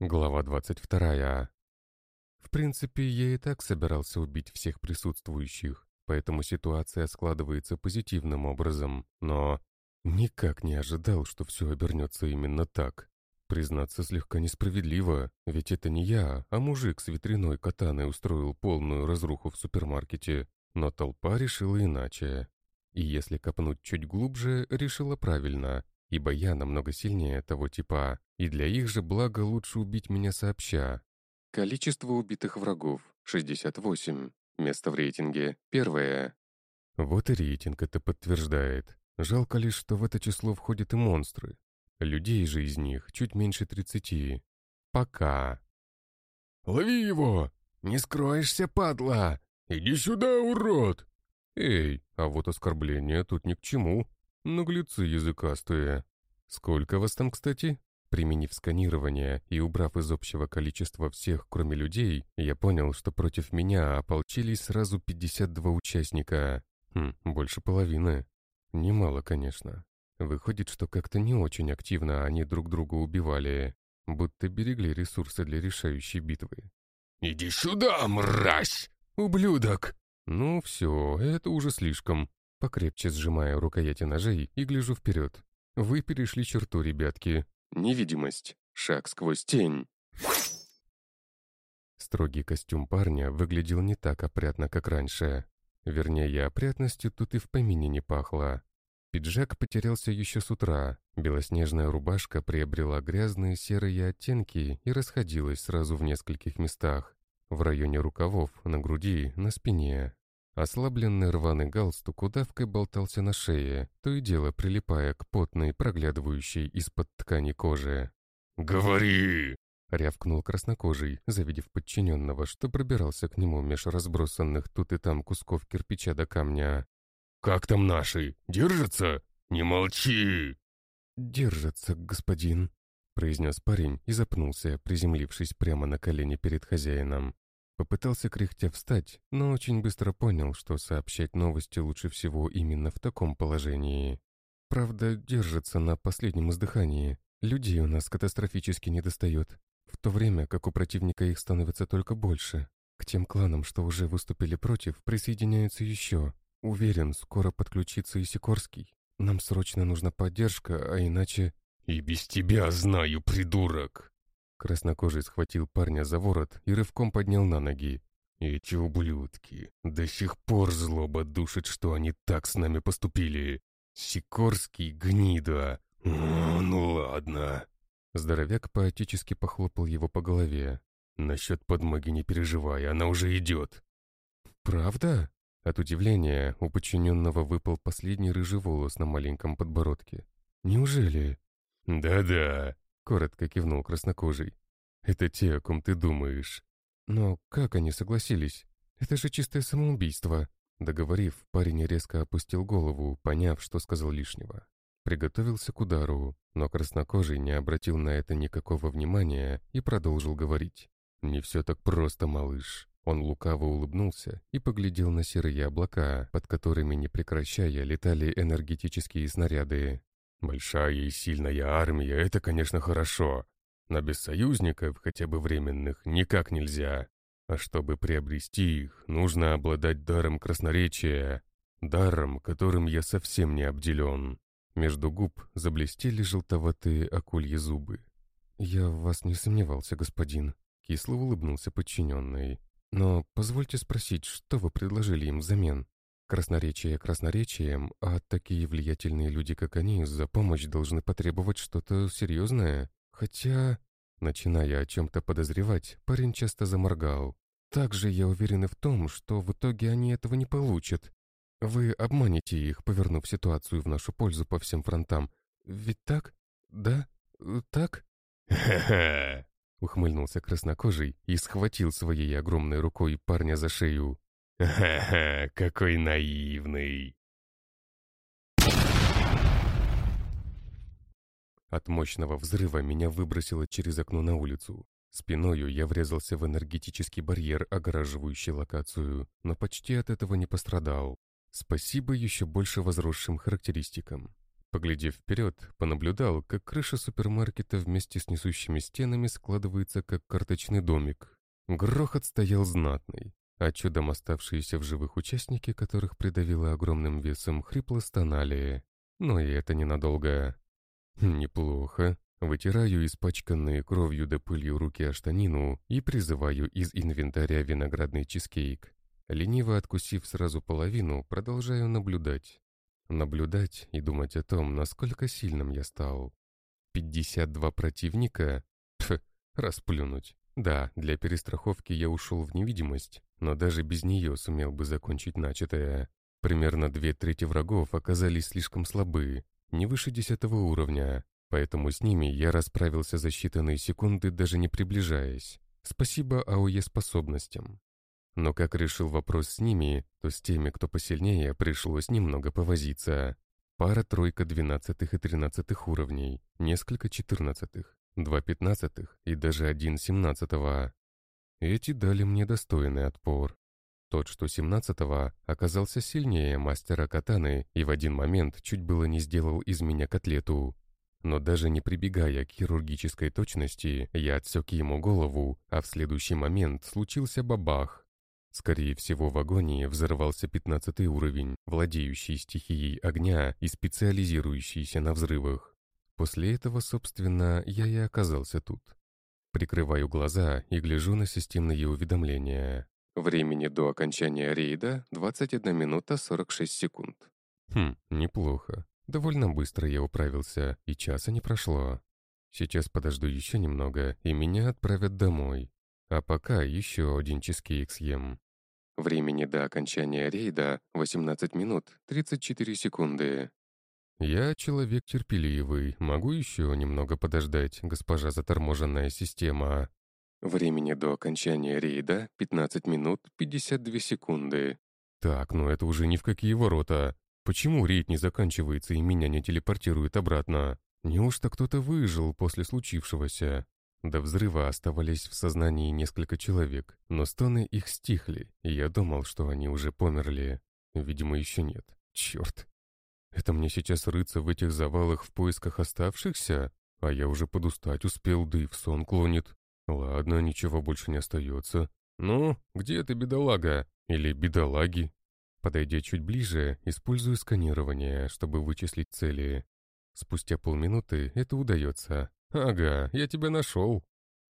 Глава 22. В принципе, я и так собирался убить всех присутствующих, поэтому ситуация складывается позитивным образом, но никак не ожидал, что все обернется именно так. Признаться слегка несправедливо, ведь это не я, а мужик с ветряной катаной устроил полную разруху в супермаркете, но толпа решила иначе. И если копнуть чуть глубже, решила правильно, ибо я намного сильнее того типа, и для их же блага лучше убить меня сообща. Количество убитых врагов — 68. Место в рейтинге — первое. Вот и рейтинг это подтверждает. Жалко лишь, что в это число входят и монстры. Людей же из них чуть меньше 30. Пока. «Лови его! Не скроешься, падла! Иди сюда, урод!» «Эй, а вот оскорбления тут ни к чему. Наглецы языкастые. Сколько вас там, кстати?» Применив сканирование и убрав из общего количества всех, кроме людей, я понял, что против меня ополчились сразу 52 участника. Хм, больше половины. Немало, конечно. Выходит, что как-то не очень активно они друг друга убивали, будто берегли ресурсы для решающей битвы. «Иди сюда, мразь! Ублюдок!» Ну все, это уже слишком. Покрепче сжимая рукояти ножей и гляжу вперед. Вы перешли черту, ребятки. Невидимость. Шаг сквозь тень. Строгий костюм парня выглядел не так опрятно, как раньше. Вернее, опрятностью тут и в помине не пахло. Пиджак потерялся еще с утра, белоснежная рубашка приобрела грязные серые оттенки и расходилась сразу в нескольких местах. В районе рукавов, на груди, на спине. Ослабленный рваный галстук удавкой болтался на шее, то и дело прилипая к потной, проглядывающей из-под ткани кожи. «Говори!» — рявкнул краснокожий, завидев подчиненного, что пробирался к нему меж разбросанных тут и там кусков кирпича до камня. «Как там наши? Держатся? Не молчи!» «Держатся, господин», — произнес парень и запнулся, приземлившись прямо на колени перед хозяином. Попытался кряхтя встать, но очень быстро понял, что сообщать новости лучше всего именно в таком положении. Правда, держится на последнем издыхании. Людей у нас катастрофически недостает, в то время как у противника их становится только больше. К тем кланам, что уже выступили против, присоединяются еще. Уверен, скоро подключится и Сикорский. Нам срочно нужна поддержка, а иначе... «И без тебя знаю, придурок!» Краснокожий схватил парня за ворот и рывком поднял на ноги. «Эти ублюдки! До сих пор злоба душит, что они так с нами поступили! Сикорский гнида! Ну ладно!» Здоровяк поотечески похлопал его по голове. «Насчет подмоги не переживай, она уже идет!» «Правда?» От удивления у подчиненного выпал последний рыжий волос на маленьком подбородке. «Неужели?» «Да-да», Коротко кивнул краснокожий. «Это те, о ком ты думаешь». «Но как они согласились? Это же чистое самоубийство». Договорив, парень резко опустил голову, поняв, что сказал лишнего. Приготовился к удару, но краснокожий не обратил на это никакого внимания и продолжил говорить. «Не все так просто, малыш». Он лукаво улыбнулся и поглядел на серые облака, под которыми, не прекращая, летали энергетические снаряды. Большая и сильная армия — это, конечно, хорошо, но без союзников, хотя бы временных, никак нельзя. А чтобы приобрести их, нужно обладать даром красноречия, даром, которым я совсем не обделен. Между губ заблестели желтоватые акульи зубы. «Я в вас не сомневался, господин», — кисло улыбнулся подчиненный. «Но позвольте спросить, что вы предложили им взамен?» Красноречие красноречием, а такие влиятельные люди, как они, за помощь должны потребовать что-то серьезное. Хотя, начиная о чем-то подозревать, парень часто заморгал. Также я уверен и в том, что в итоге они этого не получат. Вы обманете их, повернув ситуацию в нашу пользу по всем фронтам. Ведь так? Да? Так? «Ха-ха!» — ухмыльнулся краснокожий и схватил своей огромной рукой парня за шею. «Ха-ха, какой наивный!» От мощного взрыва меня выбросило через окно на улицу. Спиною я врезался в энергетический барьер, огораживающий локацию, но почти от этого не пострадал. Спасибо еще больше возросшим характеристикам. Поглядев вперед, понаблюдал, как крыша супермаркета вместе с несущими стенами складывается, как карточный домик. Грохот стоял знатный, а чудом оставшиеся в живых участники, которых придавило огромным весом, хрипло стонали. Но и это ненадолго. Неплохо. Вытираю испачканные кровью да пылью руки о штанину и призываю из инвентаря виноградный чизкейк. Лениво откусив сразу половину, продолжаю наблюдать. Наблюдать и думать о том, насколько сильным я стал. 52 противника? Пф, расплюнуть. Да, для перестраховки я ушел в невидимость, но даже без нее сумел бы закончить начатое. Примерно две трети врагов оказались слишком слабы, не выше десятого уровня, поэтому с ними я расправился за считанные секунды, даже не приближаясь. Спасибо АОЕ способностям. Но как решил вопрос с ними, то с теми, кто посильнее, пришлось немного повозиться. Пара-тройка двенадцатых и тринадцатых уровней, несколько четырнадцатых, два пятнадцатых и даже один семнадцатого. Эти дали мне достойный отпор. Тот, что 17-го, оказался сильнее мастера катаны и в один момент чуть было не сделал из меня котлету. Но даже не прибегая к хирургической точности, я отсек ему голову, а в следующий момент случился бабах. Скорее всего, в агонии взорвался 15 уровень, владеющий стихией огня и специализирующийся на взрывах. После этого, собственно, я и оказался тут. Прикрываю глаза и гляжу на системные уведомления. Времени до окончания рейда 21 минута 46 секунд. Хм, неплохо. Довольно быстро я управился, и часа не прошло. Сейчас подожду еще немного, и меня отправят домой. А пока еще один чизкейк съем. Времени до окончания рейда 18 минут 34 секунды. Я человек терпеливый, могу еще немного подождать, госпожа заторможенная система. Времени до окончания рейда 15 минут 52 секунды. Так, ну это уже ни в какие ворота. Почему рейд не заканчивается и меня не телепортирует обратно? Неужто кто-то выжил после случившегося? До взрыва оставались в сознании несколько человек, но стоны их стихли, и я думал, что они уже померли. Видимо, еще нет. Черт. Это мне сейчас рыться в этих завалах в поисках оставшихся? А я уже подустать успел, да и в сон клонит. Ладно, ничего больше не остается. Ну, где ты, бедолага? Или бедолаги? Подойдя чуть ближе, использую сканирование, чтобы вычислить цели. Спустя полминуты это удается. Ага, я тебя нашел.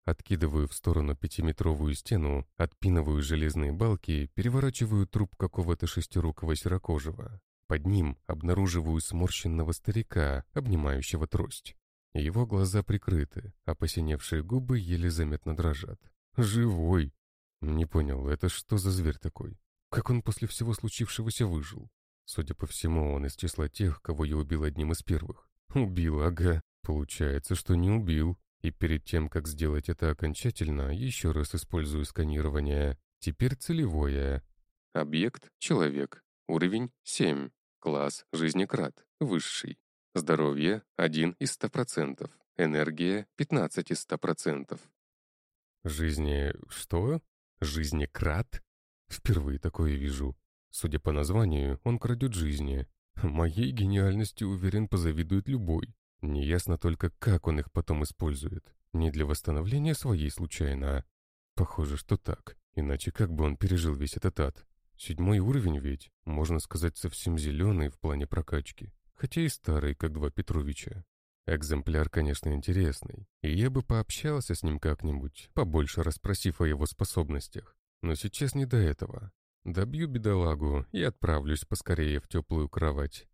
Откидываю в сторону пятиметровую стену, отпинываю железные балки, переворачиваю труп какого-то шестирукого серокожего. Под ним обнаруживаю сморщенного старика, обнимающего трость. Его глаза прикрыты, а посиневшие губы еле заметно дрожат. «Живой!» Не понял, это что за зверь такой? Как он после всего случившегося выжил? Судя по всему, он из числа тех, кого я убил одним из первых. Убил, ага. Получается, что не убил. И перед тем, как сделать это окончательно, еще раз использую сканирование. Теперь целевое. Объект — человек. Уровень — 7. Класс — жизнекрат. Высший. Здоровье – 1 из 100%. Энергия – 15 из 100%. Жизни... что? Жизнекрат? Впервые такое вижу. Судя по названию, он крадет жизни. Моей гениальности, уверен, позавидует любой. Неясно только, как он их потом использует. Не для восстановления своей случайно, а... Похоже, что так. Иначе как бы он пережил весь этот ад? Седьмой уровень ведь, можно сказать, совсем зеленый в плане прокачки хотя и старый, как два Петровича. Экземпляр, конечно, интересный, и я бы пообщался с ним как-нибудь, побольше расспросив о его способностях. Но сейчас не до этого. Добью бедолагу и отправлюсь поскорее в теплую кровать.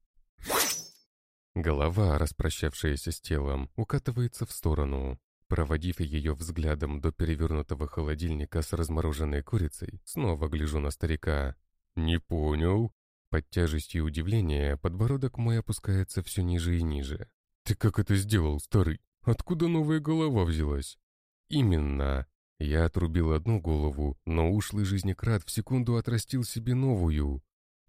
Голова, распрощавшаяся с телом, укатывается в сторону. Проводив ее взглядом до перевернутого холодильника с размороженной курицей, снова гляжу на старика. «Не понял?» Под тяжестью удивления подбородок мой опускается все ниже и ниже. «Ты как это сделал, старый? Откуда новая голова взялась?» «Именно. Я отрубил одну голову, но ушлый жизнекрат в секунду отрастил себе новую.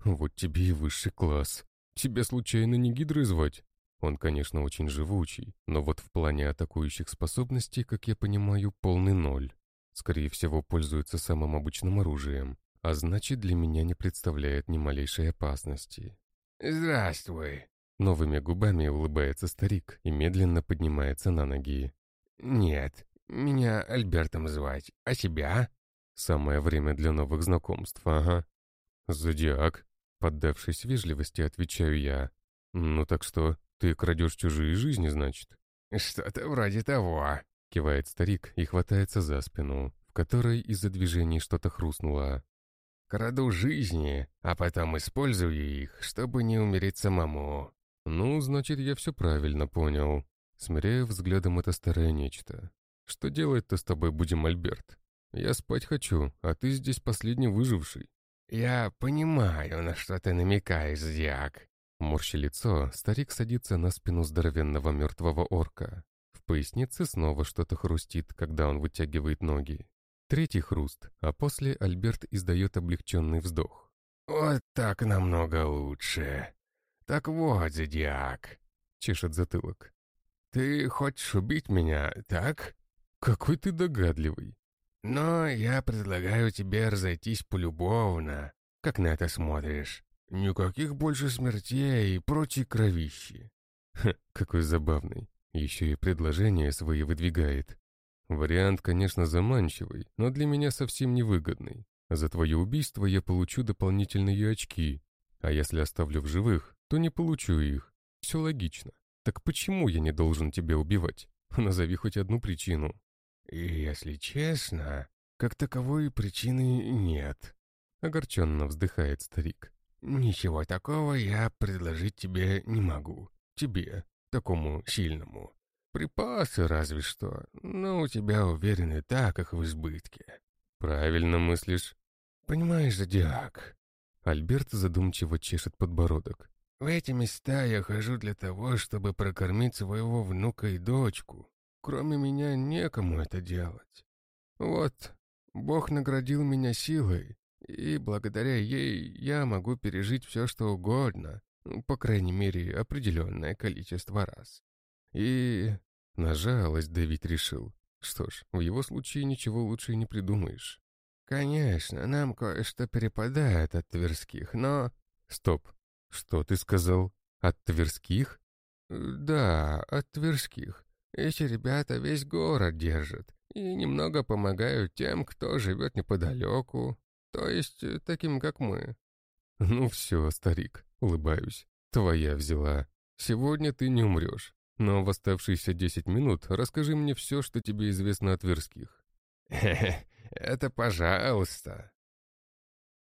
Вот тебе и высший класс. Тебя случайно не гидрой звать?» Он, конечно, очень живучий, но вот в плане атакующих способностей, как я понимаю, полный ноль. Скорее всего, пользуется самым обычным оружием а значит, для меня не представляет ни малейшей опасности. «Здравствуй!» Новыми губами улыбается старик и медленно поднимается на ноги. «Нет, меня Альбертом звать, а себя?» «Самое время для новых знакомств, ага». «Зодиак», поддавшись вежливости, отвечаю я. «Ну так что, ты крадешь чужие жизни, значит?» «Что-то вроде того», — кивает старик и хватается за спину, в которой из-за движений что-то хрустнуло. «Краду жизни, а потом использую их, чтобы не умереть самому». «Ну, значит, я все правильно понял». Смиряю взглядом это старое нечто. «Что делать-то с тобой будем, Альберт? Я спать хочу, а ты здесь последний выживший». «Я понимаю, на что ты намекаешь, Зодиак». Морщи лицо, старик садится на спину здоровенного мертвого орка. В пояснице снова что-то хрустит, когда он вытягивает ноги. Третий хруст, а после Альберт издает облегченный вздох. «Вот так намного лучше. Так вот, Зодиак», — чешет затылок. «Ты хочешь убить меня, так?» «Какой ты догадливый!» «Но я предлагаю тебе разойтись полюбовно. Как на это смотришь? Никаких больше смертей и прочей кровищи». Ха, какой забавный. Еще и предложение свои выдвигает. Вариант, конечно, заманчивый, но для меня совсем невыгодный. За твое убийство я получу дополнительные очки, а если оставлю в живых, то не получу их. Все логично. Так почему я не должен тебя убивать? Назови хоть одну причину. И, если честно, как таковой причины нет. Огорченно вздыхает старик. Ничего такого я предложить тебе не могу. Тебе, такому сильному. Припасы разве что, но у тебя уверены так, как в избытке. Правильно мыслишь. Понимаешь, Зодиак? Альберт задумчиво чешет подбородок. В эти места я хожу для того, чтобы прокормить своего внука и дочку. Кроме меня некому это делать. Вот, Бог наградил меня силой, и благодаря ей я могу пережить все, что угодно, ну, по крайней мере, определенное количество раз. И на жалость давить решил. Что ж, в его случае ничего лучше не придумаешь. Конечно, нам кое-что перепадает от Тверских, но... Стоп, что ты сказал? От Тверских? Да, от Тверских. Эти ребята весь город держат и немного помогают тем, кто живет неподалеку, то есть э, таким, как мы. Ну все, старик, улыбаюсь, твоя взяла. Сегодня ты не умрешь, но в оставшиеся десять минут расскажи мне все, что тебе известно о Тверских. это пожалуйста.